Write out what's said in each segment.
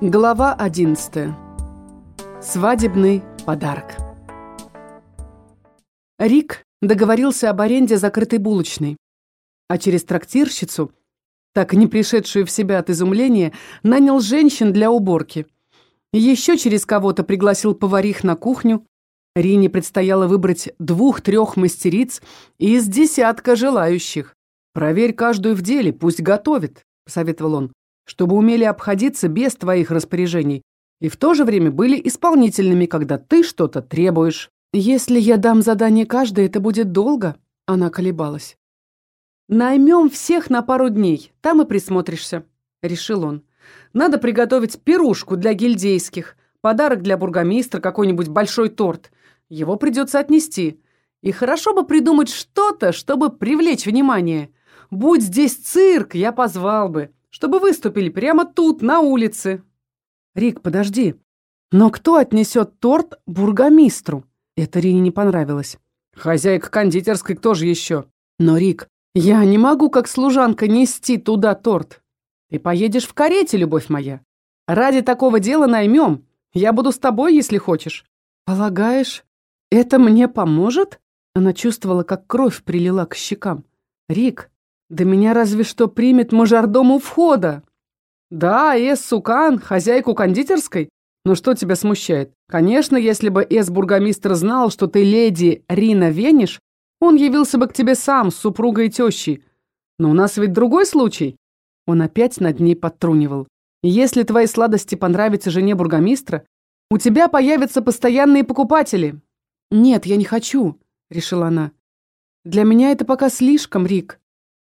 Глава 11. Свадебный подарок. Рик договорился об аренде закрытой булочной, а через трактирщицу, так не пришедшую в себя от изумления, нанял женщин для уборки. Еще через кого-то пригласил поварих на кухню. Рине предстояло выбрать двух-трех мастериц из десятка желающих. «Проверь каждую в деле, пусть готовит», — посоветовал он чтобы умели обходиться без твоих распоряжений и в то же время были исполнительными, когда ты что-то требуешь. Если я дам задание каждой, это будет долго, она колебалась. Наймем всех на пару дней, там и присмотришься, решил он. Надо приготовить пирушку для гильдейских, подарок для бургомистра, какой-нибудь большой торт. Его придется отнести. И хорошо бы придумать что-то, чтобы привлечь внимание. Будь здесь цирк, я позвал бы чтобы выступили прямо тут, на улице. Рик, подожди. Но кто отнесет торт бургомистру? Это Рине не понравилось. Хозяйка кондитерской кто же еще? Но, Рик, я не могу, как служанка, нести туда торт. Ты поедешь в карете, любовь моя. Ради такого дела наймем. Я буду с тобой, если хочешь. Полагаешь, это мне поможет? Она чувствовала, как кровь прилила к щекам. Рик, да меня разве что примет мажордом у входа. Да, Эс Сукан, хозяйку кондитерской. Но что тебя смущает? Конечно, если бы Эс-бургомистр знал, что ты леди Рина Вениш, он явился бы к тебе сам, с супругой и тещей. Но у нас ведь другой случай. Он опять над ней подтрунивал. Если твои сладости понравятся жене бургомистра, у тебя появятся постоянные покупатели. Нет, я не хочу, решила она. Для меня это пока слишком, Рик.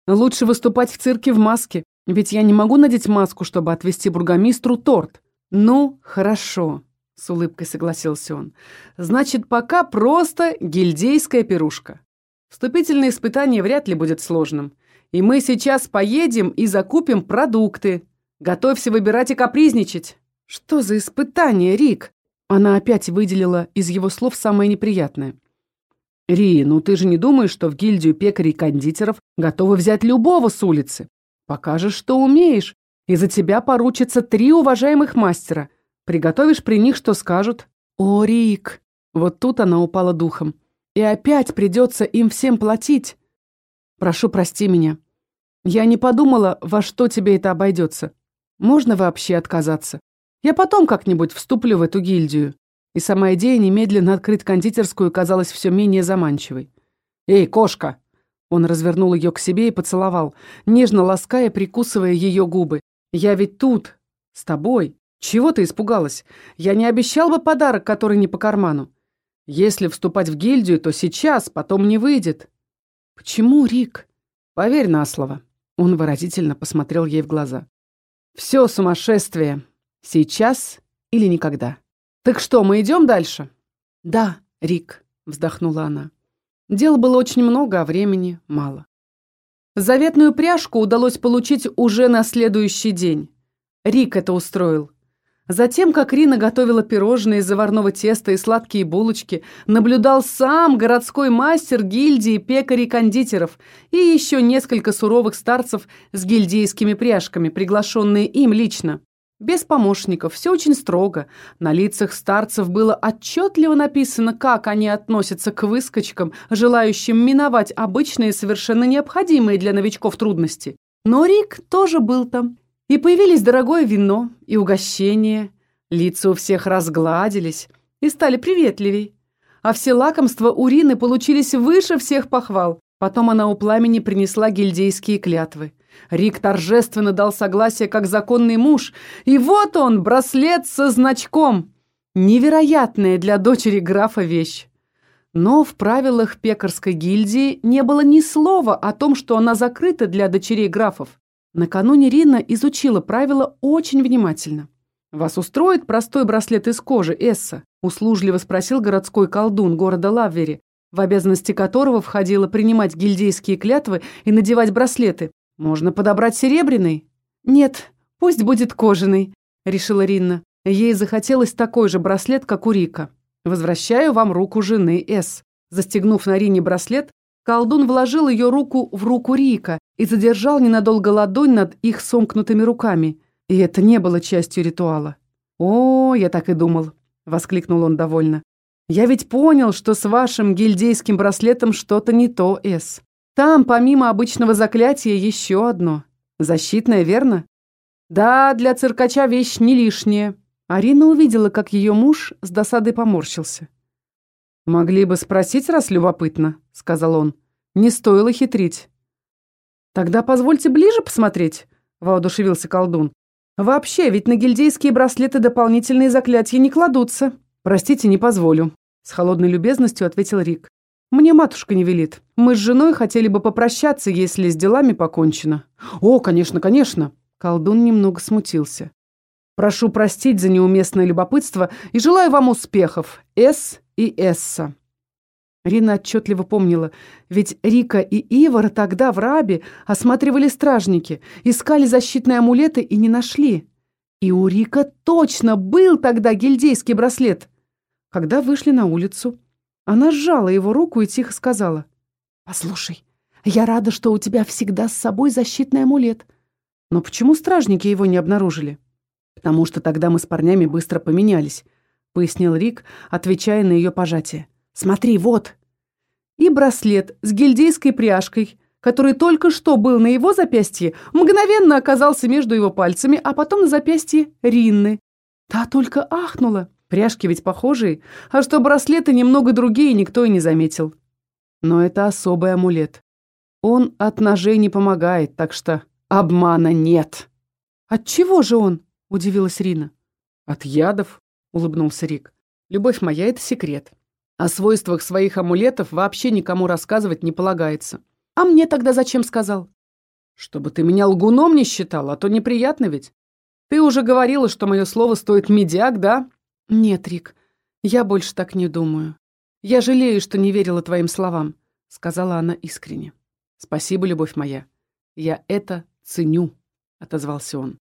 Лучше выступать в цирке в маске, ведь я не могу надеть маску, чтобы отвезти бургомистру торт. Ну, хорошо, с улыбкой согласился он. Значит, пока просто гильдейская пирушка. Вступительное испытание вряд ли будет сложным. И мы сейчас поедем и закупим продукты. Готовься выбирать и капризничать. Что за испытание, Рик? Она опять выделила из его слов самое неприятное. «Ри, ну ты же не думаешь, что в гильдию пекарей и кондитеров готовы взять любого с улицы? Покажешь, что умеешь, и за тебя поручатся три уважаемых мастера. Приготовишь при них, что скажут. О, Рик!» Вот тут она упала духом. «И опять придется им всем платить. Прошу, прости меня. Я не подумала, во что тебе это обойдется. Можно вообще отказаться? Я потом как-нибудь вступлю в эту гильдию и сама идея немедленно открыть кондитерскую казалась все менее заманчивой. «Эй, кошка!» Он развернул ее к себе и поцеловал, нежно лаская, прикусывая ее губы. «Я ведь тут, с тобой. Чего ты испугалась? Я не обещал бы подарок, который не по карману. Если вступать в гильдию, то сейчас, потом не выйдет». «Почему, Рик?» «Поверь на слово». Он выразительно посмотрел ей в глаза. «Все сумасшествие. Сейчас или никогда». «Так что, мы идем дальше?» «Да, Рик», — вздохнула она. Дел было очень много, а времени мало. Заветную пряжку удалось получить уже на следующий день. Рик это устроил. Затем, как Рина готовила пирожные из заварного теста и сладкие булочки, наблюдал сам городской мастер гильдии пекарей-кондитеров и еще несколько суровых старцев с гильдейскими пряжками, приглашенные им лично. Без помощников, все очень строго. На лицах старцев было отчетливо написано, как они относятся к выскочкам, желающим миновать обычные, совершенно необходимые для новичков трудности. Но Рик тоже был там. И появились дорогое вино и угощение. Лица у всех разгладились и стали приветливей. А все лакомства Урины получились выше всех похвал. Потом она у пламени принесла гильдейские клятвы. Рик торжественно дал согласие как законный муж, и вот он, браслет со значком. Невероятная для дочери графа вещь. Но в правилах пекарской гильдии не было ни слова о том, что она закрыта для дочерей графов. Накануне Рина изучила правила очень внимательно. «Вас устроит простой браслет из кожи, Эсса?» – услужливо спросил городской колдун города Лаввери, в обязанности которого входило принимать гильдейские клятвы и надевать браслеты. Можно подобрать серебряный? Нет, пусть будет кожаный, решила Ринна. Ей захотелось такой же браслет, как у Рика. Возвращаю вам руку жены С. Застегнув на Рине браслет, колдун вложил ее руку в руку Рика и задержал ненадолго ладонь над их сомкнутыми руками. И это не было частью ритуала. «О, я так и думал», — воскликнул он довольно. «Я ведь понял, что с вашим гильдейским браслетом что-то не то, Эс. Там, помимо обычного заклятия, еще одно. Защитное, верно? Да, для циркача вещь не лишняя». Арина увидела, как ее муж с досадой поморщился. «Могли бы спросить, раз любопытно», — сказал он. «Не стоило хитрить». «Тогда позвольте ближе посмотреть», — воодушевился колдун. «Вообще, ведь на гильдейские браслеты дополнительные заклятия не кладутся». «Простите, не позволю», — с холодной любезностью ответил Рик. «Мне матушка не велит. Мы с женой хотели бы попрощаться, если с делами покончено». «О, конечно, конечно!» Колдун немного смутился. «Прошу простить за неуместное любопытство и желаю вам успехов, С и Эсса». Рина отчетливо помнила, ведь Рика и Ивара тогда в Рабе осматривали стражники, искали защитные амулеты и не нашли. И у Рика точно был тогда гильдейский браслет. Когда вышли на улицу, она сжала его руку и тихо сказала. «Послушай, я рада, что у тебя всегда с собой защитный амулет. Но почему стражники его не обнаружили?» «Потому что тогда мы с парнями быстро поменялись», — пояснил Рик, отвечая на ее пожатие. «Смотри, вот!» И браслет с гильдейской пряжкой, который только что был на его запястье, мгновенно оказался между его пальцами, а потом на запястье Ринны. Та только ахнула. Пряжки ведь похожие, а что браслеты немного другие, никто и не заметил. Но это особый амулет. Он от ножей не помогает, так что обмана нет. «От чего же он?» — удивилась Рина. «От ядов», — улыбнулся Рик. «Любовь моя — это секрет. О свойствах своих амулетов вообще никому рассказывать не полагается. А мне тогда зачем сказал? Чтобы ты меня лгуном не считал, а то неприятно ведь. Ты уже говорила, что мое слово стоит медиак, да? Нет, Рик, я больше так не думаю. Я жалею, что не верила твоим словам, сказала она искренне. Спасибо, любовь моя. Я это ценю, отозвался он.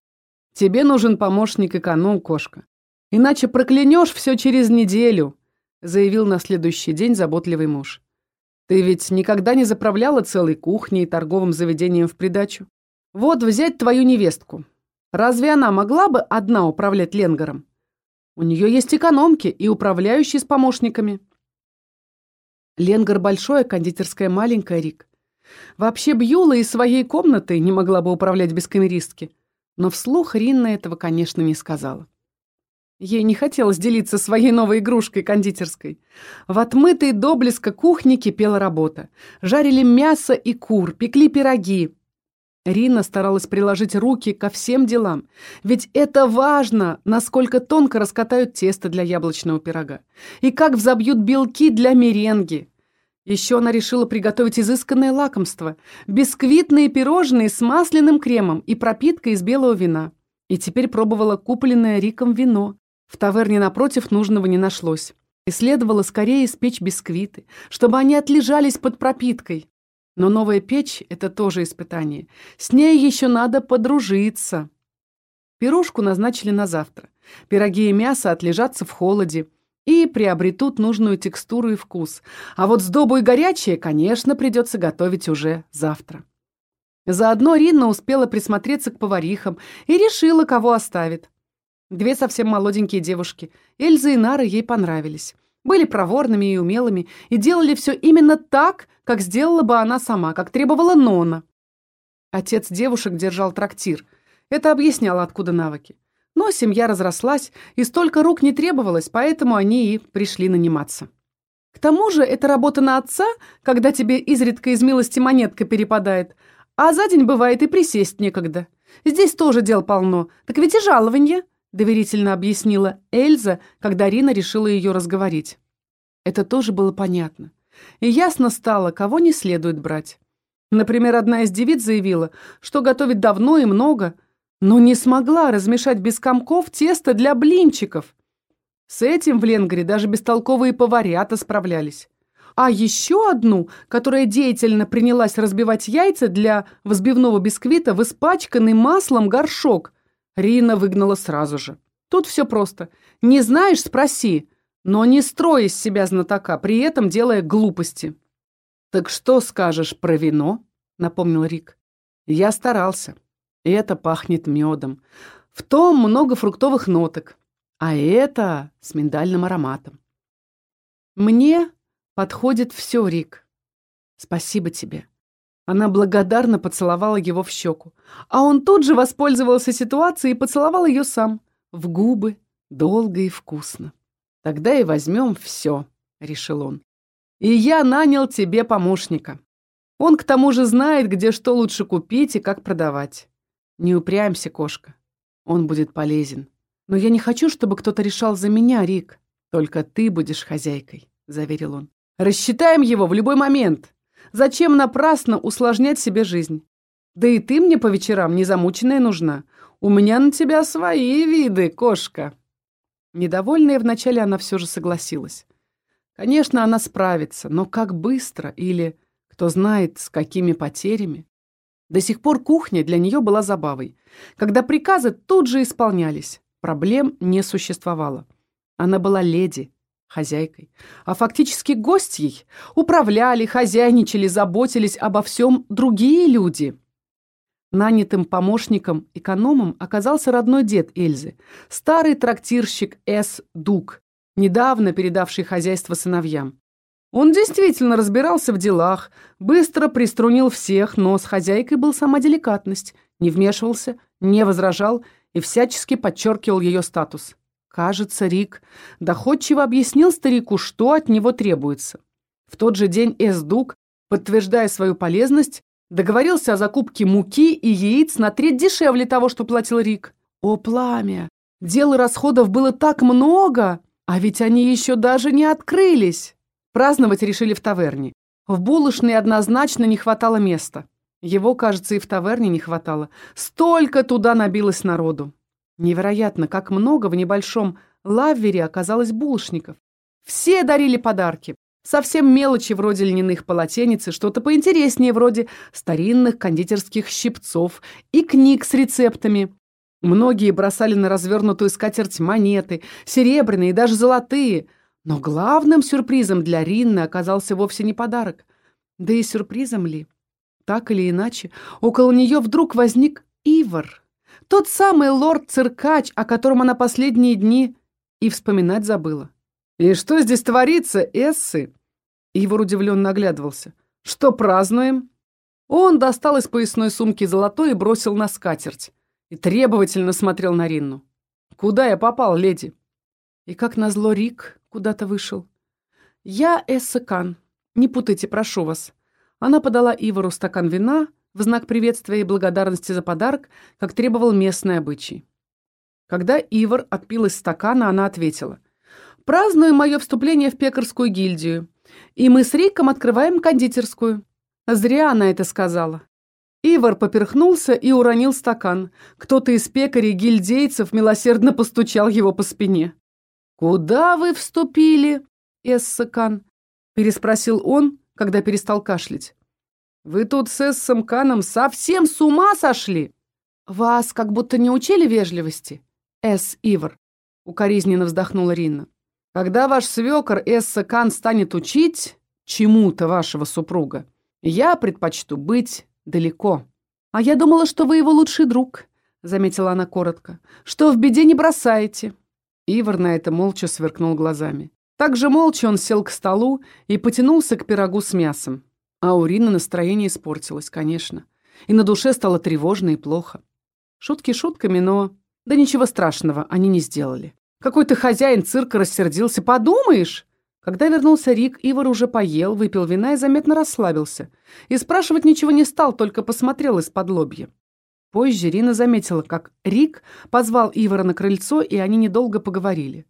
Тебе нужен помощник-эконом, кошка. Иначе проклянешь все через неделю, заявил на следующий день заботливый муж. «Ты ведь никогда не заправляла целой кухней и торговым заведением в придачу? Вот взять твою невестку. Разве она могла бы одна управлять Ленгаром? У нее есть экономки и управляющие с помощниками». Ленгар большой, а кондитерская маленькая, Рик. Вообще Бьюла из своей комнаты не могла бы управлять без камеристки. Но вслух Ринна этого, конечно, не сказала. Ей не хотелось делиться своей новой игрушкой кондитерской. В отмытой до блеска кухне кипела работа. Жарили мясо и кур, пекли пироги. Рина старалась приложить руки ко всем делам. Ведь это важно, насколько тонко раскатают тесто для яблочного пирога. И как взобьют белки для меренги. Еще она решила приготовить изысканное лакомство. Бисквитные пирожные с масляным кремом и пропиткой из белого вина. И теперь пробовала купленное Риком вино. В таверне напротив нужного не нашлось. И следовало скорее испечь бисквиты, чтобы они отлежались под пропиткой. Но новая печь — это тоже испытание. С ней еще надо подружиться. Пирожку назначили на завтра. Пироги и мясо отлежатся в холоде и приобретут нужную текстуру и вкус. А вот сдобу и горячее, конечно, придется готовить уже завтра. Заодно Ринна успела присмотреться к поварихам и решила, кого оставит. Две совсем молоденькие девушки, Эльза и Нара, ей понравились. Были проворными и умелыми и делали все именно так, как сделала бы она сама, как требовала Нона. Отец девушек держал трактир. Это объясняло, откуда навыки. Но семья разрослась, и столько рук не требовалось, поэтому они и пришли наниматься. К тому же это работа на отца, когда тебе изредка из милости монетка перепадает, а за день бывает и присесть некогда. Здесь тоже дел полно, так ведь и жалование –— доверительно объяснила Эльза, когда Рина решила ее разговорить. Это тоже было понятно. И ясно стало, кого не следует брать. Например, одна из девиц заявила, что готовит давно и много, но не смогла размешать без комков тесто для блинчиков. С этим в Ленгаре даже бестолковые поварята справлялись. А еще одну, которая деятельно принялась разбивать яйца для взбивного бисквита в испачканный маслом горшок – Рина выгнала сразу же. Тут все просто. Не знаешь – спроси, но не строй из себя знатока, при этом делая глупости. «Так что скажешь про вино?» – напомнил Рик. «Я старался. И это пахнет медом. В том много фруктовых ноток, а это с миндальным ароматом. Мне подходит все, Рик. Спасибо тебе. Она благодарно поцеловала его в щеку, а он тут же воспользовался ситуацией и поцеловал ее сам, в губы, долго и вкусно. Тогда и возьмем все, решил он. И я нанял тебе помощника. Он к тому же знает, где что лучше купить и как продавать. Не упрямься, кошка. Он будет полезен. Но я не хочу, чтобы кто-то решал за меня, Рик. Только ты будешь хозяйкой, заверил он. Рассчитаем его в любой момент. Зачем напрасно усложнять себе жизнь? Да и ты мне по вечерам незамученная нужна. У меня на тебя свои виды, кошка. Недовольная вначале она все же согласилась. Конечно, она справится, но как быстро или, кто знает, с какими потерями. До сих пор кухня для нее была забавой. Когда приказы тут же исполнялись, проблем не существовало. Она была леди, хозяйкой, а фактически гостьей. Управляли, хозяйничали, заботились обо всем другие люди. Нанятым помощником, экономом оказался родной дед Эльзы, старый трактирщик С. Дук, недавно передавший хозяйство сыновьям. Он действительно разбирался в делах, быстро приструнил всех, но с хозяйкой был сама деликатность, не вмешивался, не возражал и всячески подчеркивал ее статус. Кажется, Рик доходчиво объяснил старику, что от него требуется. В тот же день Эсдук, подтверждая свою полезность, договорился о закупке муки и яиц на треть дешевле того, что платил Рик. О, пламя! Дел и расходов было так много, а ведь они еще даже не открылись. Праздновать решили в таверне. В булочной однозначно не хватало места. Его, кажется, и в таверне не хватало. Столько туда набилось народу. Невероятно, как много в небольшом лаввере оказалось булочников. Все дарили подарки. Совсем мелочи вроде льняных полотенец и что-то поинтереснее вроде старинных кондитерских щипцов и книг с рецептами. Многие бросали на развернутую скатерть монеты, серебряные и даже золотые. Но главным сюрпризом для Ринны оказался вовсе не подарок. Да и сюрпризом ли? Так или иначе, около нее вдруг возник Ивар. Тот самый лорд-циркач, о котором она последние дни и вспоминать забыла. «И что здесь творится, Эссы?» Ивар удивленно оглядывался. «Что празднуем?» Он достал из поясной сумки золотой и бросил на скатерть. И требовательно смотрел на Ринну. «Куда я попал, леди?» И как назло Рик куда-то вышел. «Я Эсса Кан. Не путайте, прошу вас». Она подала Ивару стакан вина, в знак приветствия и благодарности за подарок, как требовал местный обычай. Когда Ивар отпил из стакана, она ответила. «Празднуем мое вступление в пекарскую гильдию, и мы с Риком открываем кондитерскую». Зря она это сказала. Ивар поперхнулся и уронил стакан. Кто-то из пекарей-гильдейцев милосердно постучал его по спине. «Куда вы вступили, Эссакан?» – переспросил он, когда перестал кашлять. Вы тут с Эссом Каном совсем с ума сошли? Вас как будто не учили вежливости, Эс Ивар, укоризненно вздохнула Ринна. Когда ваш свекор Эсса Кан станет учить чему-то вашего супруга, я предпочту быть далеко. А я думала, что вы его лучший друг, заметила она коротко, что в беде не бросаете. Ивар на это молча сверкнул глазами. Так же молча он сел к столу и потянулся к пирогу с мясом. А у Рины настроение испортилось, конечно. И на душе стало тревожно и плохо. Шутки шутками, но... Да ничего страшного они не сделали. Какой-то хозяин цирка рассердился. Подумаешь! Когда вернулся Рик, Ивар уже поел, выпил вина и заметно расслабился. И спрашивать ничего не стал, только посмотрел из-под лобья. Позже Рина заметила, как Рик позвал Ивара на крыльцо, и они недолго поговорили.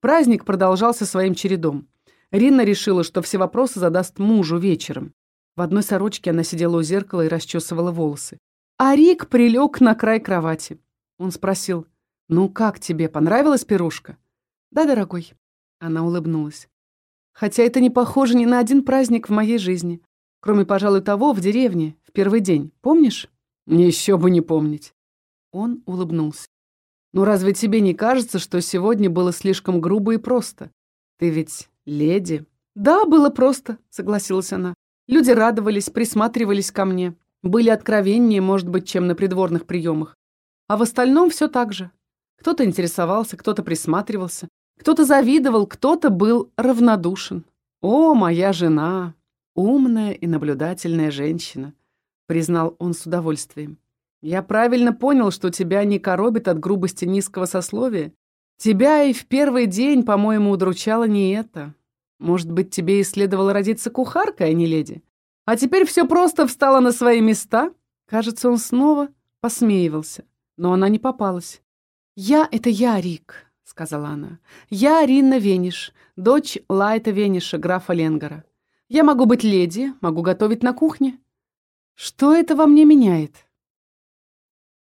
Праздник продолжался своим чередом. Рина решила, что все вопросы задаст мужу вечером. В одной сорочке она сидела у зеркала и расчесывала волосы. А Рик прилег на край кровати. Он спросил, «Ну как тебе, понравилась пирушка?» «Да, дорогой». Она улыбнулась. «Хотя это не похоже ни на один праздник в моей жизни. Кроме, пожалуй, того, в деревне, в первый день. Помнишь?» «Еще бы не помнить». Он улыбнулся. «Ну разве тебе не кажется, что сегодня было слишком грубо и просто? Ты ведь леди». «Да, было просто», — согласилась она. Люди радовались, присматривались ко мне. Были откровеннее, может быть, чем на придворных приемах. А в остальном все так же. Кто-то интересовался, кто-то присматривался, кто-то завидовал, кто-то был равнодушен. О, моя жена! Умная и наблюдательная женщина, признал он с удовольствием. Я правильно понял, что тебя не коробит от грубости низкого сословия? Тебя и в первый день, по-моему, удручало не это. Может быть, тебе и следовало родиться кухаркой, а не леди? А теперь все просто встало на свои места? Кажется, он снова посмеивался, но она не попалась. «Я — это я, Рик», — сказала она. «Я Ринна Вениш, дочь Лайта Вениша, графа Ленгара. Я могу быть леди, могу готовить на кухне. Что это во мне меняет?»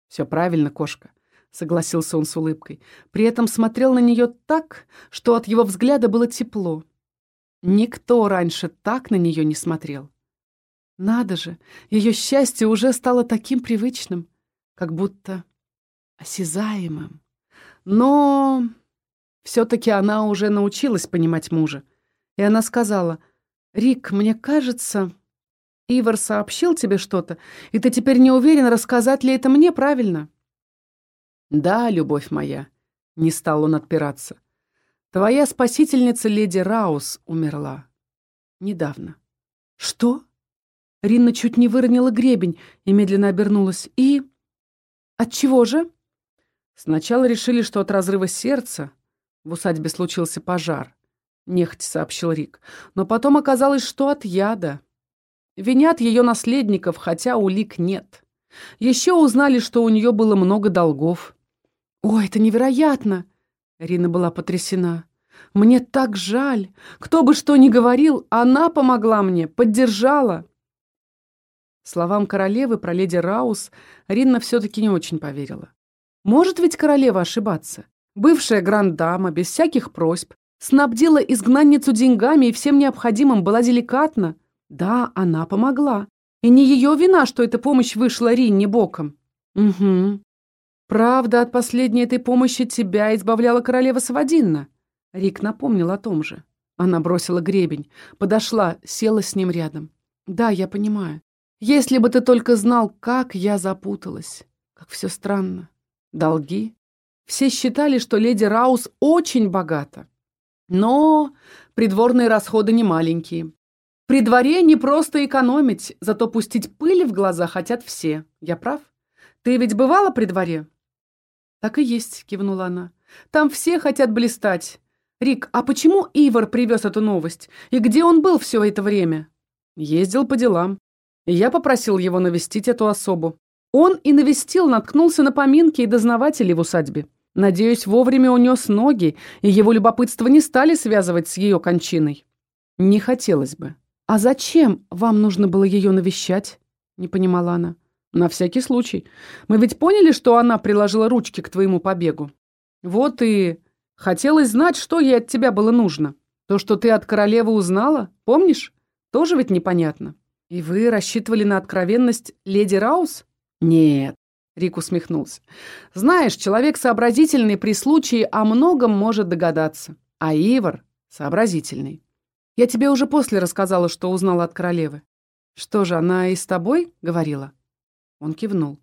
«Все правильно, кошка», — согласился он с улыбкой. При этом смотрел на нее так, что от его взгляда было тепло. Никто раньше так на нее не смотрел. Надо же, ее счастье уже стало таким привычным, как будто осязаемым. Но все-таки она уже научилась понимать мужа. И она сказала, «Рик, мне кажется, Ивар сообщил тебе что-то, и ты теперь не уверен, рассказать ли это мне правильно?» «Да, любовь моя», — не стал он отпираться. «Твоя спасительница леди Раус умерла. Недавно». «Что?» Ринна чуть не выронила гребень и медленно обернулась. «И? От чего же?» Сначала решили, что от разрыва сердца в усадьбе случился пожар, нехотя сообщил Рик. Но потом оказалось, что от яда. Винят ее наследников, хотя улик нет. Еще узнали, что у нее было много долгов. «О, это невероятно!» Рина была потрясена. «Мне так жаль! Кто бы что ни говорил, она помогла мне, поддержала!» Словам королевы про леди Раус Ринна все-таки не очень поверила. Может ведь королева ошибаться? Бывшая грандама, без всяких просьб, снабдила изгнанницу деньгами и всем необходимым, была деликатна. Да, она помогла. И не ее вина, что эта помощь вышла Ринне боком. Угу. Правда, от последней этой помощи тебя избавляла королева Савадинна. Рик напомнил о том же. Она бросила гребень, подошла, села с ним рядом. Да, я понимаю. Если бы ты только знал, как я запуталась. Как все странно. Долги. Все считали, что леди Раус очень богата. Но придворные расходы не маленькие. При дворе не просто экономить, зато пустить пыль в глаза хотят все. Я прав? Ты ведь бывала при дворе? Так и есть, кивнула она. Там все хотят блистать. Рик, а почему Ивар привез эту новость? И где он был все это время? Ездил по делам и я попросил его навестить эту особу. Он и навестил, наткнулся на поминки и дознавателей в усадьбе. Надеюсь, вовремя унес ноги, и его любопытство не стали связывать с ее кончиной. Не хотелось бы. «А зачем вам нужно было ее навещать?» — не понимала она. «На всякий случай. Мы ведь поняли, что она приложила ручки к твоему побегу. Вот и хотелось знать, что ей от тебя было нужно. То, что ты от королевы узнала, помнишь? Тоже ведь непонятно». «И вы рассчитывали на откровенность леди Раус?» «Нет», — Рик усмехнулся. «Знаешь, человек сообразительный при случае о многом может догадаться. А Ивар сообразительный. Я тебе уже после рассказала, что узнала от королевы. Что же, она и с тобой говорила?» Он кивнул.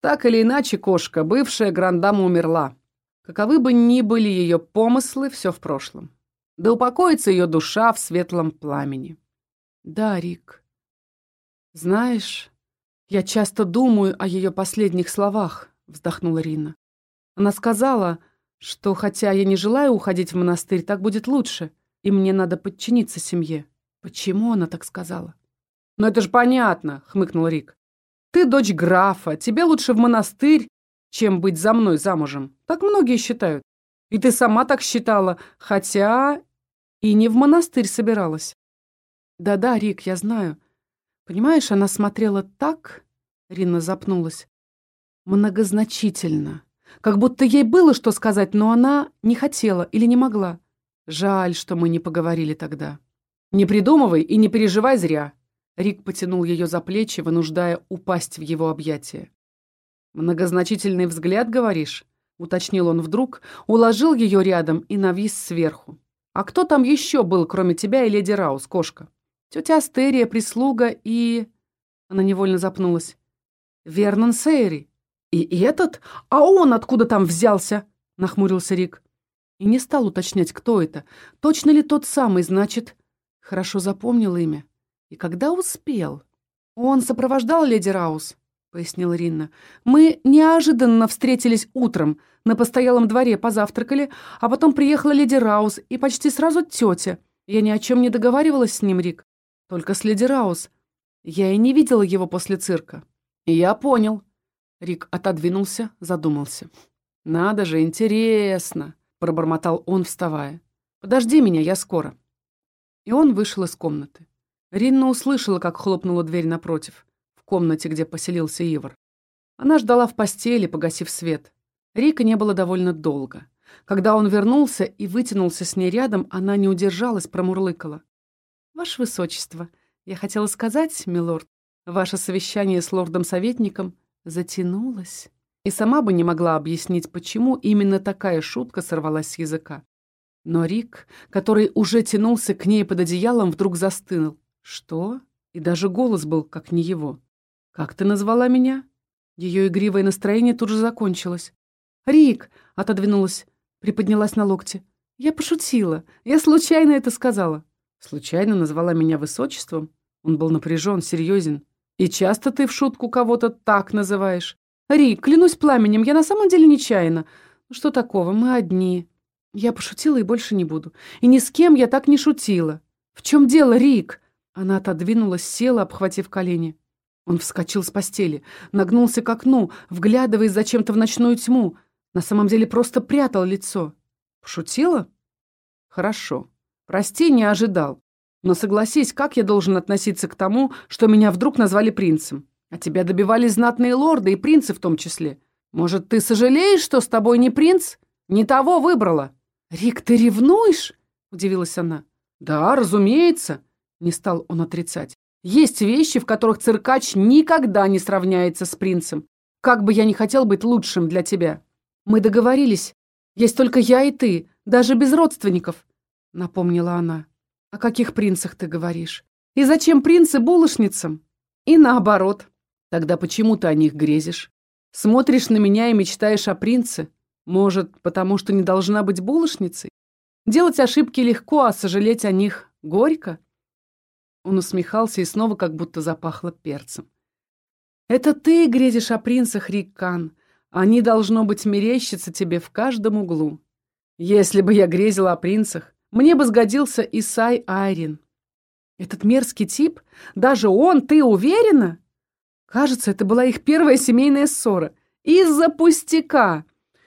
«Так или иначе, кошка, бывшая грандама умерла. Каковы бы ни были ее помыслы, все в прошлом. Да упокоится ее душа в светлом пламени». «Да, Рик», «Знаешь, я часто думаю о ее последних словах», — вздохнула Рина. «Она сказала, что, хотя я не желаю уходить в монастырь, так будет лучше, и мне надо подчиниться семье». «Почему она так сказала?» «Ну это же понятно», — хмыкнул Рик. «Ты дочь графа, тебе лучше в монастырь, чем быть за мной замужем. Так многие считают. И ты сама так считала, хотя и не в монастырь собиралась». «Да-да, Рик, я знаю. Понимаешь, она смотрела так, Рина запнулась, многозначительно, как будто ей было что сказать, но она не хотела или не могла. Жаль, что мы не поговорили тогда. Не придумывай и не переживай зря. Рик потянул ее за плечи, вынуждая упасть в его объятия. «Многозначительный взгляд, говоришь?» — уточнил он вдруг, уложил ее рядом и навис сверху. «А кто там еще был, кроме тебя и леди Раус, кошка?» Тетя Астерия, прислуга и... Она невольно запнулась. Вернон Сейри. «И этот? А он откуда там взялся?» — нахмурился Рик. И не стал уточнять, кто это. Точно ли тот самый, значит... Хорошо запомнил имя. И когда успел? Он сопровождал леди Раус, пояснила Ринна. Мы неожиданно встретились утром. На постоялом дворе позавтракали, а потом приехала леди Раус и почти сразу тетя. Я ни о чем не договаривалась с ним, Рик. Только с леди Раус. Я и не видела его после цирка. Я понял. Рик отодвинулся, задумался. «Надо же, интересно!» — пробормотал он, вставая. «Подожди меня, я скоро». И он вышел из комнаты. Ринна услышала, как хлопнула дверь напротив, в комнате, где поселился Ивар. Она ждала в постели, погасив свет. Рика не было довольно долго. Когда он вернулся и вытянулся с ней рядом, она не удержалась, промурлыкала. «Ваше Высочество, я хотела сказать, милорд, ваше совещание с лордом-советником затянулось». И сама бы не могла объяснить, почему именно такая шутка сорвалась с языка. Но Рик, который уже тянулся к ней под одеялом, вдруг застынул. «Что?» И даже голос был, как не его. «Как ты назвала меня?» Ее игривое настроение тут же закончилось. «Рик!» — отодвинулась, приподнялась на локте. «Я пошутила. Я случайно это сказала». «Случайно назвала меня высочеством?» Он был напряжен, серьезен. «И часто ты в шутку кого-то так называешь?» «Рик, клянусь пламенем, я на самом деле нечаянно. Ну что такого, мы одни». Я пошутила и больше не буду. И ни с кем я так не шутила. «В чем дело, Рик?» Она отодвинулась, села, обхватив колени. Он вскочил с постели, нагнулся к окну, вглядываясь зачем-то в ночную тьму. На самом деле просто прятал лицо. «Пошутила?» «Хорошо. Прости, не ожидал. Но согласись, как я должен относиться к тому, что меня вдруг назвали принцем? А тебя добивались знатные лорды и принцы в том числе. Может, ты сожалеешь, что с тобой не принц? Не того выбрала?» «Рик, ты ревнуешь?» — удивилась она. «Да, разумеется», — не стал он отрицать. «Есть вещи, в которых циркач никогда не сравняется с принцем. Как бы я ни хотел быть лучшим для тебя. Мы договорились. Есть только я и ты, даже без родственников», — напомнила она. «О каких принцах ты говоришь? И зачем принцы булочницам?» «И наоборот. Тогда почему ты о них грезишь? Смотришь на меня и мечтаешь о принце? Может, потому что не должна быть булочницей? Делать ошибки легко, а сожалеть о них горько? Он усмехался и снова как будто запахло перцем. Это ты грезишь о принцах, Риккан. Они, должно быть, мерещатся тебе в каждом углу. Если бы я грезила о принцах, мне бы сгодился Исай Айрин. Этот мерзкий тип? Даже он, ты уверена? Кажется, это была их первая семейная ссора. Из-за пустяка.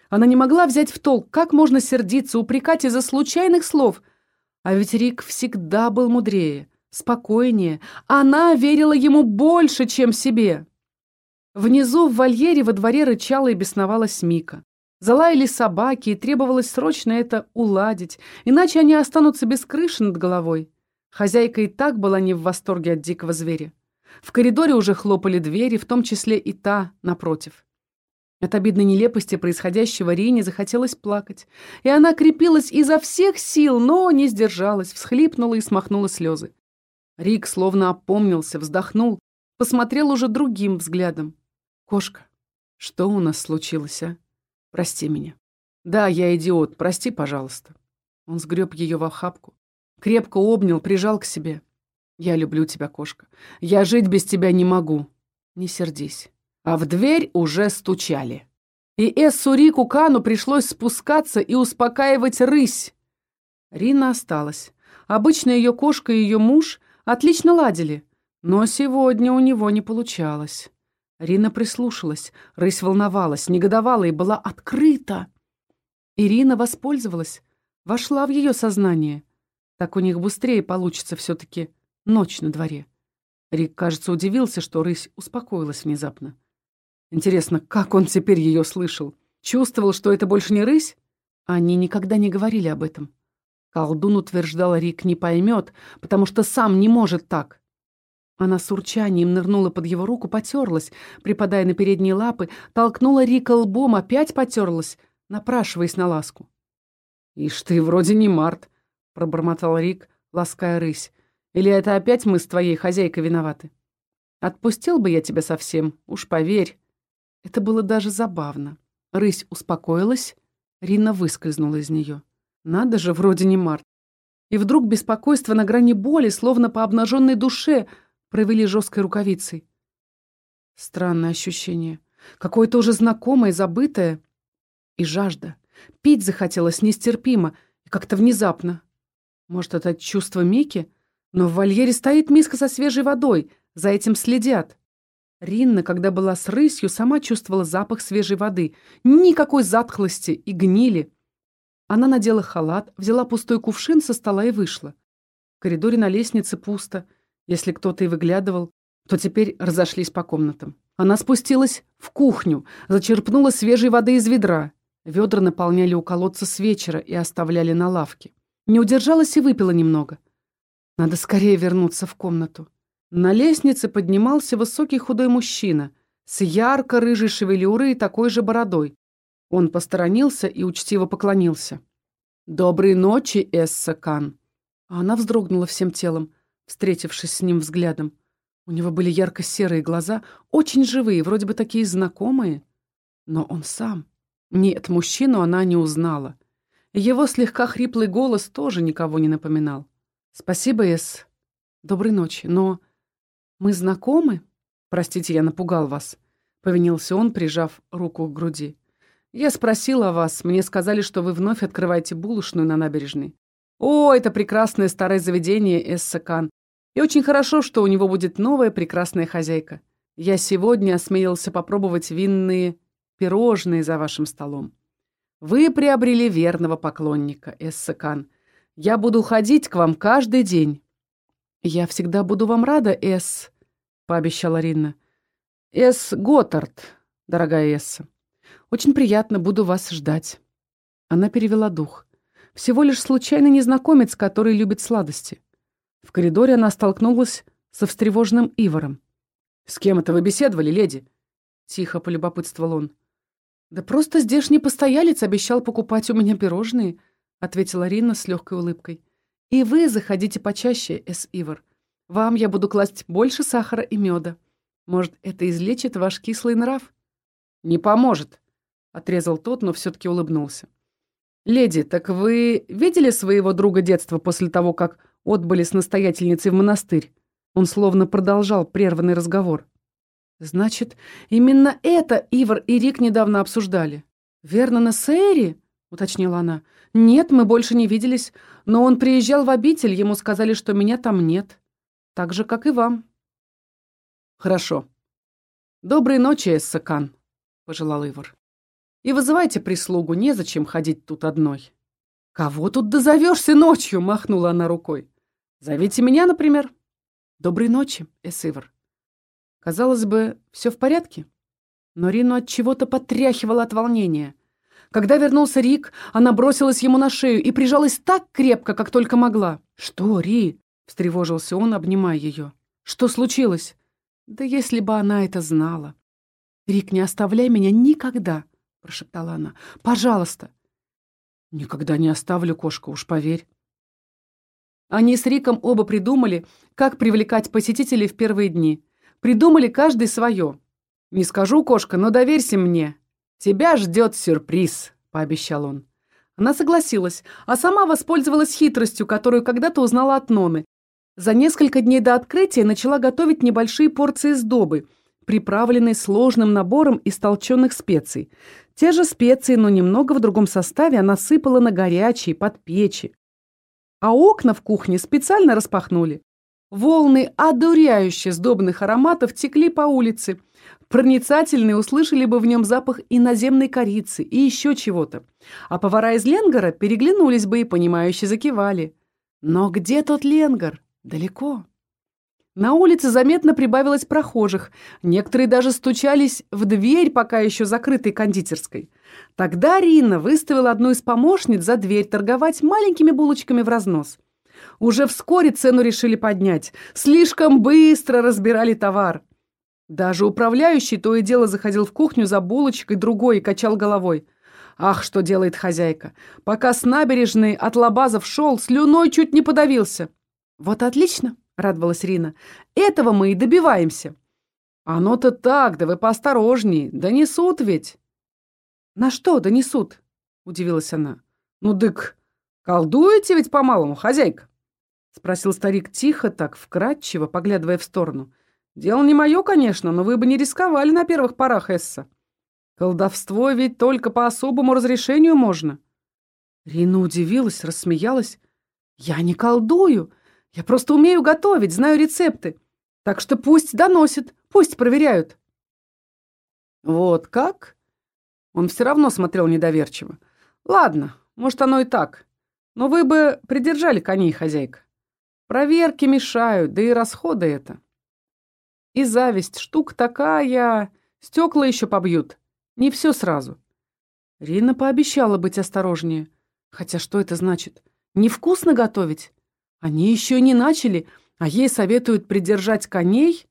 Она не могла взять в толк, как можно сердиться, упрекать из-за случайных слов. А ведь Рик всегда был мудрее, спокойнее. Она верила ему больше, чем себе. Внизу в вольере во дворе рычала и бесновалась Мика. Залаяли собаки, и требовалось срочно это уладить, иначе они останутся без крыши над головой. Хозяйка и так была не в восторге от дикого зверя. В коридоре уже хлопали двери, в том числе и та напротив. От обидной нелепости происходящего Рине захотелось плакать, и она крепилась изо всех сил, но не сдержалась, всхлипнула и смахнула слезы. Рик словно опомнился, вздохнул, посмотрел уже другим взглядом. «Кошка, что у нас случилось, а? Прости меня». «Да, я идиот, прости, пожалуйста». Он сгреб ее в охапку, крепко обнял, прижал к себе. «Я люблю тебя, кошка. Я жить без тебя не могу. Не сердись» а в дверь уже стучали. И Эссу Рику Кану пришлось спускаться и успокаивать рысь. Рина осталась. Обычно ее кошка и ее муж отлично ладили, но сегодня у него не получалось. Рина прислушалась, рысь волновалась, негодовала и была открыта. Ирина воспользовалась, вошла в ее сознание. Так у них быстрее получится все-таки ночь на дворе. Рик, кажется, удивился, что рысь успокоилась внезапно. Интересно, как он теперь ее слышал? Чувствовал, что это больше не рысь? Они никогда не говорили об этом. Колдун утверждал, Рик не поймет, потому что сам не может так. Она с урчанием нырнула под его руку, потерлась, припадая на передние лапы, толкнула Рика лбом, опять потерлась, напрашиваясь на ласку. «Ишь ты, вроде не Март», — пробормотал Рик, лаская рысь. «Или это опять мы с твоей хозяйкой виноваты? Отпустил бы я тебя совсем, уж поверь. Это было даже забавно. Рысь успокоилась, Рина выскользнула из нее. Надо же, вроде не март. И вдруг беспокойство на грани боли, словно по обнаженной душе, провели жесткой рукавицей. Странное ощущение. Какое-то уже знакомое, забытое. И жажда. Пить захотелось нестерпимо и как-то внезапно. Может, это чувство Мики? Но в вольере стоит миска со свежей водой. За этим следят. Ринна, когда была с рысью, сама чувствовала запах свежей воды. Никакой затхлости и гнили. Она надела халат, взяла пустой кувшин со стола и вышла. В коридоре на лестнице пусто. Если кто-то и выглядывал, то теперь разошлись по комнатам. Она спустилась в кухню, зачерпнула свежей воды из ведра. Ведра наполняли у колодца с вечера и оставляли на лавке. Не удержалась и выпила немного. Надо скорее вернуться в комнату. На лестнице поднимался высокий худой мужчина с ярко-рыжей шевелюрой и такой же бородой. Он посторонился и учтиво поклонился. «Доброй ночи, Эсса Кан!» А она вздрогнула всем телом, встретившись с ним взглядом. У него были ярко-серые глаза, очень живые, вроде бы такие знакомые. Но он сам. Нет, мужчину она не узнала. Его слегка хриплый голос тоже никого не напоминал. «Спасибо, Эс. Доброй ночи. Но мы знакомы?» «Простите, я напугал вас», — повинился он, прижав руку к груди. «Я спросил о вас. Мне сказали, что вы вновь открываете булочную на набережной. О, это прекрасное старое заведение, Эссакан. И очень хорошо, что у него будет новая прекрасная хозяйка. Я сегодня осмелился попробовать винные пирожные за вашим столом. Вы приобрели верного поклонника, Эссекан. Я буду ходить к вам каждый день. Я всегда буду вам рада, Эс, пообещала Ринна. Эс Готард, дорогая Эсса. Очень приятно, буду вас ждать. Она перевела дух. Всего лишь случайный незнакомец, который любит сладости. В коридоре она столкнулась со встревоженным Ивором. «С кем это вы беседовали, леди?» Тихо полюбопытствовал он. «Да просто здешний постоялец обещал покупать у меня пирожные», ответила Рина с легкой улыбкой. «И вы заходите почаще, Эс Ивор. Вам я буду класть больше сахара и меда. Может, это излечит ваш кислый нрав?» «Не поможет», — отрезал тот, но все-таки улыбнулся. «Леди, так вы видели своего друга детства после того, как отбыли с настоятельницей в монастырь. Он словно продолжал прерванный разговор. «Значит, именно это Ивар и Рик недавно обсуждали. Верно, на Сэри?» — уточнила она. «Нет, мы больше не виделись, но он приезжал в обитель, ему сказали, что меня там нет. Так же, как и вам». «Хорошо. Доброй ночи, Эссакан», — пожелал Ивар. «И вызывайте прислугу, незачем ходить тут одной». «Кого тут дозовешься ночью?» — махнула она рукой. Зовите меня, например. Доброй ночи, Эсивр. Казалось бы, все в порядке. Но Рину от чего-то потряхивала от волнения. Когда вернулся Рик, она бросилась ему на шею и прижалась так крепко, как только могла. «Что, Ри?» — встревожился он, обнимая ее. «Что случилось?» «Да если бы она это знала!» «Рик, не оставляй меня никогда!» — прошептала она. «Пожалуйста!» «Никогда не оставлю, кошка, уж поверь!» Они с Риком оба придумали, как привлекать посетителей в первые дни. Придумали каждый свое. «Не скажу, кошка, но доверься мне. Тебя ждет сюрприз», — пообещал он. Она согласилась, а сама воспользовалась хитростью, которую когда-то узнала от Ноны. За несколько дней до открытия начала готовить небольшие порции сдобы, приправленные сложным набором из толченых специй. Те же специи, но немного в другом составе она сыпала на горячие, под печи а окна в кухне специально распахнули. Волны одуряюще сдобных ароматов текли по улице. Проницательные услышали бы в нем запах иноземной корицы и еще чего-то. А повара из Ленгора переглянулись бы и понимающе закивали. Но где тот Ленгор? Далеко. На улице заметно прибавилось прохожих. Некоторые даже стучались в дверь, пока еще закрытой кондитерской. Тогда Рина выставила одну из помощниц за дверь торговать маленькими булочками в разнос. Уже вскоре цену решили поднять. Слишком быстро разбирали товар. Даже управляющий то и дело заходил в кухню за булочкой другой и качал головой. Ах, что делает хозяйка. Пока с набережной от лабазов шел, слюной чуть не подавился. Вот отлично. — радовалась Рина. «Этого мы и добиваемся». Оно-то так, да вы поосторожней, донесут ведь. На что донесут? Удивилась она. Ну, дык, колдуете ведь по-малому, хозяйка? Спросил старик тихо, так вкрадчиво, поглядывая в сторону. Дело не мое, конечно, но вы бы не рисковали на первых порах, Эсса. Колдовство ведь только по особому разрешению можно. Рина удивилась, рассмеялась. Я не колдую. Я просто умею готовить, знаю рецепты. Так что пусть доносят, пусть проверяют. Вот как? Он все равно смотрел недоверчиво. Ладно, может, оно и так. Но вы бы придержали коней, хозяйка. Проверки мешают, да и расходы это. И зависть, штука такая, стекла еще побьют. Не все сразу. Рина пообещала быть осторожнее. Хотя что это значит? Невкусно готовить? Они еще не начали, а ей советуют придержать коней?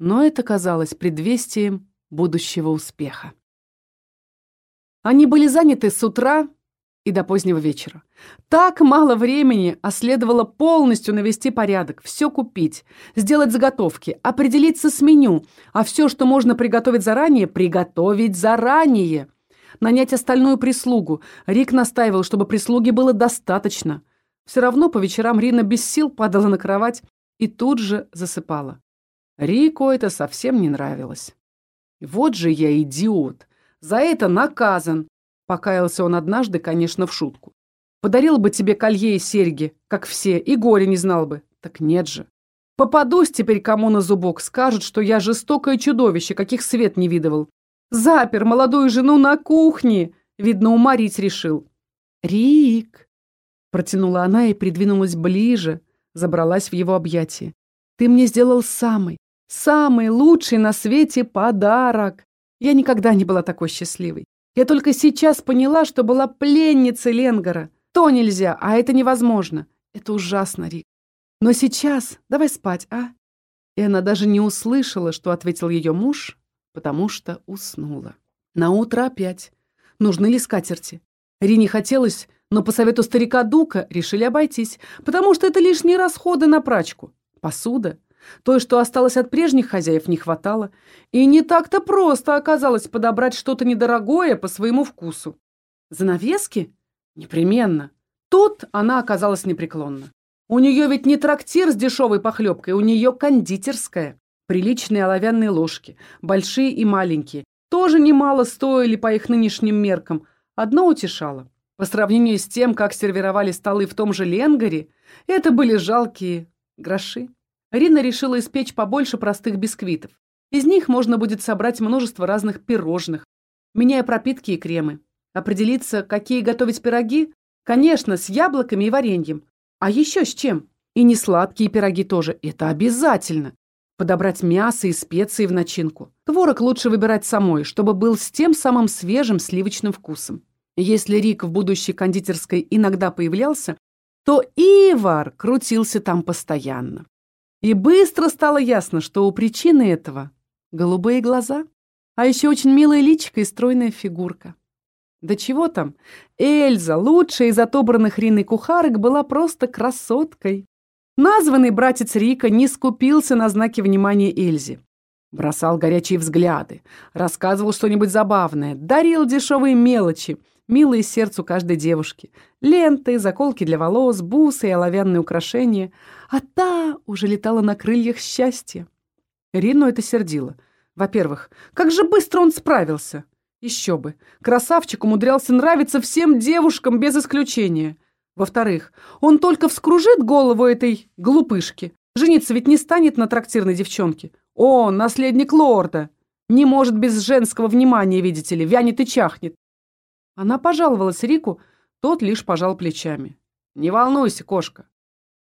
Но это казалось предвестием будущего успеха. Они были заняты с утра и до позднего вечера. Так мало времени, а следовало полностью навести порядок, все купить, сделать заготовки, определиться с меню, а все, что можно приготовить заранее, приготовить заранее. Нанять остальную прислугу. Рик настаивал, чтобы прислуги было достаточно. Все равно по вечерам Рина без сил падала на кровать и тут же засыпала. Рику это совсем не нравилось. Вот же я идиот. За это наказан. Покаялся он однажды, конечно, в шутку. Подарил бы тебе колье и серьги, как все, и горе не знал бы. Так нет же. Попадусь теперь кому на зубок, скажут, что я жестокое чудовище, каких свет не видывал. Запер молодую жену на кухне. Видно, уморить решил. Рик, протянула она и придвинулась ближе, забралась в его объятия. Ты мне сделал самый, самый лучший на свете подарок. Я никогда не была такой счастливой. Я только сейчас поняла, что была пленницей Ленгара. То нельзя, а это невозможно. Это ужасно, Рик. Но сейчас давай спать, а? И она даже не услышала, что ответил ее муж, потому что уснула. На утро опять. Нужны ли скатерти? Рине хотелось, но по совету старика Дука решили обойтись, потому что это лишние расходы на прачку. Посуда той, что осталось от прежних хозяев, не хватало. И не так-то просто оказалось подобрать что-то недорогое по своему вкусу. Занавески? Непременно. Тут она оказалась непреклонна. У нее ведь не трактир с дешевой похлебкой, у нее кондитерская. Приличные оловянные ложки, большие и маленькие, тоже немало стоили по их нынешним меркам. Одно утешало. По сравнению с тем, как сервировали столы в том же Ленгаре, это были жалкие гроши. Рина решила испечь побольше простых бисквитов. Из них можно будет собрать множество разных пирожных, меняя пропитки и кремы. Определиться, какие готовить пироги? Конечно, с яблоками и вареньем. А еще с чем? И не сладкие пироги тоже. Это обязательно. Подобрать мясо и специи в начинку. Творог лучше выбирать самой, чтобы был с тем самым свежим сливочным вкусом. Если Рик в будущей кондитерской иногда появлялся, то Ивар крутился там постоянно. И быстро стало ясно, что у причины этого голубые глаза, а еще очень милая личико и стройная фигурка. Да чего там, Эльза, лучшая из отобранных Риной кухарок, была просто красоткой. Названный братец Рика не скупился на знаки внимания Эльзе. Бросал горячие взгляды, рассказывал что-нибудь забавное, дарил дешевые мелочи, милые сердцу каждой девушки. Ленты, заколки для волос, бусы и оловянные украшения. А та уже летала на крыльях счастья. Рину это сердило. Во-первых, как же быстро он справился. Еще бы. Красавчик умудрялся нравиться всем девушкам без исключения. Во-вторых, он только вскружит голову этой глупышки. Жениться ведь не станет на трактирной девчонке. Он, наследник лорда. Не может без женского внимания, видите ли, вянет и чахнет. Она пожаловалась Рику, тот лишь пожал плечами. «Не волнуйся, кошка.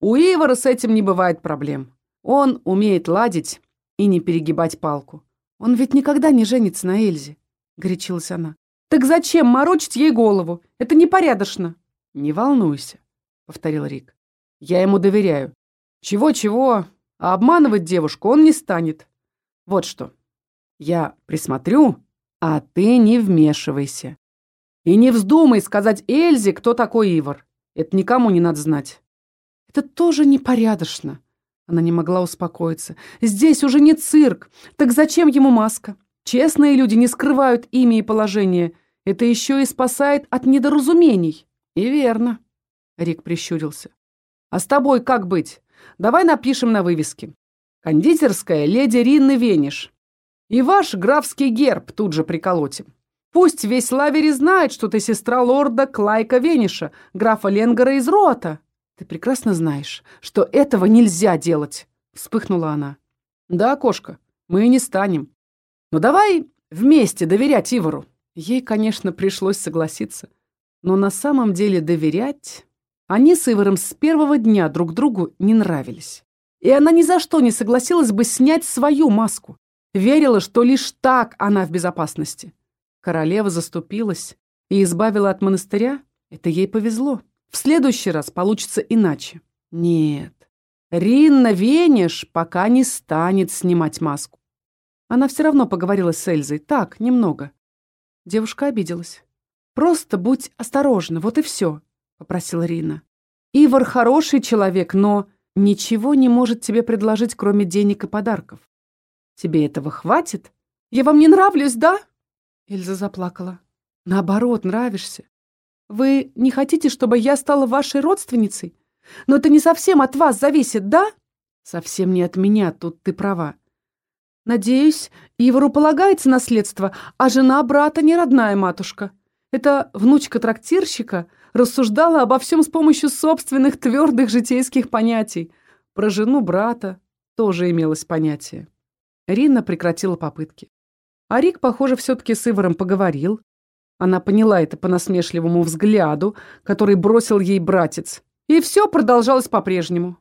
У Ивара с этим не бывает проблем. Он умеет ладить и не перегибать палку. Он ведь никогда не женится на Эльзе», — горячилась она. «Так зачем морочить ей голову? Это непорядочно». «Не волнуйся», — повторил Рик. «Я ему доверяю. Чего-чего, а обманывать девушку он не станет. Вот что. Я присмотрю, а ты не вмешивайся. И не вздумай сказать Эльзе, кто такой Ивар. Это никому не надо знать. Это тоже непорядочно. Она не могла успокоиться. Здесь уже не цирк. Так зачем ему маска? Честные люди не скрывают имя и положение. Это еще и спасает от недоразумений. И верно. Рик прищурился. А с тобой как быть? Давай напишем на вывеске. Кондитерская леди Ринны Вениш. И ваш графский герб тут же приколотим. Пусть весь Лавери знает, что ты сестра лорда Клайка Вениша, графа Ленгара из Рота. Ты прекрасно знаешь, что этого нельзя делать, вспыхнула она. Да, кошка, мы и не станем. Но давай вместе доверять Ивару. Ей, конечно, пришлось согласиться. Но на самом деле доверять... Они с Иваром с первого дня друг другу не нравились. И она ни за что не согласилась бы снять свою маску. Верила, что лишь так она в безопасности. Королева заступилась и избавила от монастыря. Это ей повезло. В следующий раз получится иначе. Нет, Ринна Венеш пока не станет снимать маску. Она все равно поговорила с Эльзой. Так, немного. Девушка обиделась. «Просто будь осторожна, вот и все», — попросила Рина. «Ивар хороший человек, но ничего не может тебе предложить, кроме денег и подарков. Тебе этого хватит? Я вам не нравлюсь, да?» Эльза заплакала. «Наоборот, нравишься. Вы не хотите, чтобы я стала вашей родственницей? Но это не совсем от вас зависит, да?» «Совсем не от меня, тут ты права. Надеюсь, Ивару полагается наследство, а жена брата не родная матушка. Эта внучка трактирщика рассуждала обо всем с помощью собственных твердых житейских понятий. Про жену брата тоже имелось понятие. Рина прекратила попытки. А Рик, похоже, все-таки с Иваром поговорил. Она поняла это по насмешливому взгляду, который бросил ей братец. И все продолжалось по-прежнему.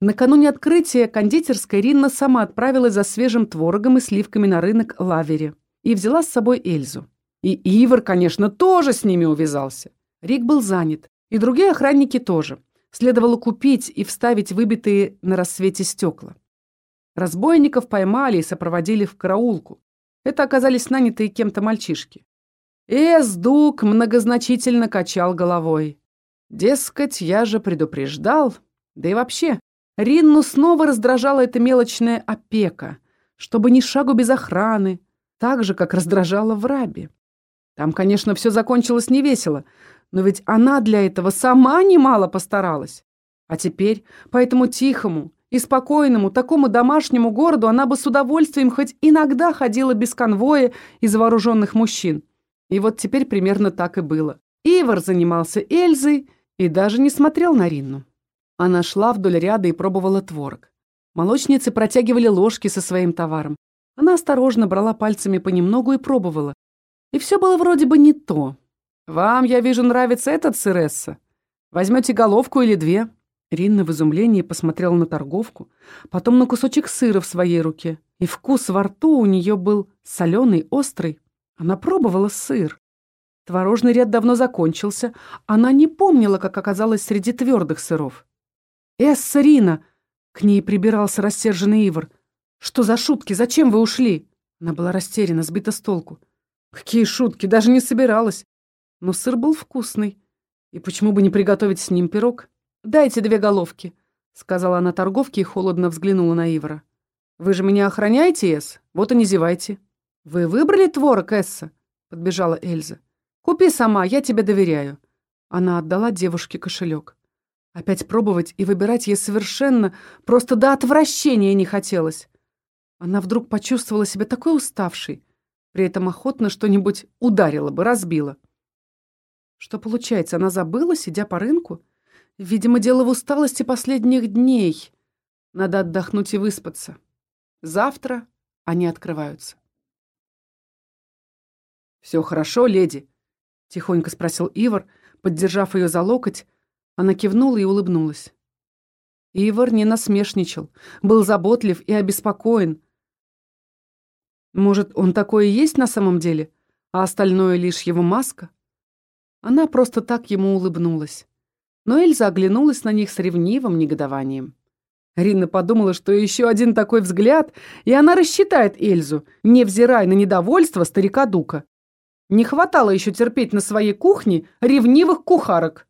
Накануне открытия кондитерской Ринна сама отправилась за свежим творогом и сливками на рынок Лавери и взяла с собой Эльзу. И Ивар, конечно, тоже с ними увязался. Рик был занят, и другие охранники тоже. Следовало купить и вставить выбитые на рассвете стекла. Разбойников поймали и сопроводили в караулку. Это оказались нанятые кем-то мальчишки. Эсдук многозначительно качал головой. Дескать, я же предупреждал. Да и вообще, Ринну снова раздражала эта мелочная опека, чтобы ни шагу без охраны, так же, как раздражала в рабе. Там, конечно, все закончилось невесело, но ведь она для этого сама немало постаралась. А теперь по этому тихому и спокойному, такому домашнему городу она бы с удовольствием хоть иногда ходила без конвоя из вооруженных мужчин. И вот теперь примерно так и было. Ивар занимался Эльзой и даже не смотрел на Ринну. Она шла вдоль ряда и пробовала творог. Молочницы протягивали ложки со своим товаром. Она осторожно брала пальцами понемногу и пробовала. И все было вроде бы не то. «Вам, я вижу, нравится этот сыресса. Возьмете головку или две?» Ринна в изумлении посмотрела на торговку, потом на кусочек сыра в своей руке. И вкус во рту у нее был соленый, острый. Она пробовала сыр. Творожный ряд давно закончился. Она не помнила, как оказалась среди твердых сыров. «Эсса, Рина!» К ней прибирался рассерженный Ивар. «Что за шутки? Зачем вы ушли?» Она была растеряна, сбита с толку. «Какие шутки? Даже не собиралась!» Но сыр был вкусный. И почему бы не приготовить с ним пирог? «Дайте две головки», — сказала она торговке и холодно взглянула на Ивара. «Вы же меня охраняете, Эс? Вот и не зевайте». «Вы выбрали творог, Эсса?» — подбежала Эльза. «Купи сама, я тебе доверяю». Она отдала девушке кошелек. Опять пробовать и выбирать ей совершенно просто до отвращения не хотелось. Она вдруг почувствовала себя такой уставшей, при этом охотно что-нибудь ударила бы, разбила. Что получается, она забыла, сидя по рынку? Видимо, дело в усталости последних дней. Надо отдохнуть и выспаться. Завтра они открываются. «Все хорошо, леди?» — тихонько спросил Ивар, поддержав ее за локоть, она кивнула и улыбнулась. Ивар не насмешничал, был заботлив и обеспокоен. Может, он такой и есть на самом деле, а остальное лишь его маска? Она просто так ему улыбнулась. Но Эльза оглянулась на них с ревнивым негодованием. Рина подумала, что еще один такой взгляд, и она рассчитает Эльзу, невзирая на недовольство старика Дука. Не хватало еще терпеть на своей кухне ревнивых кухарок.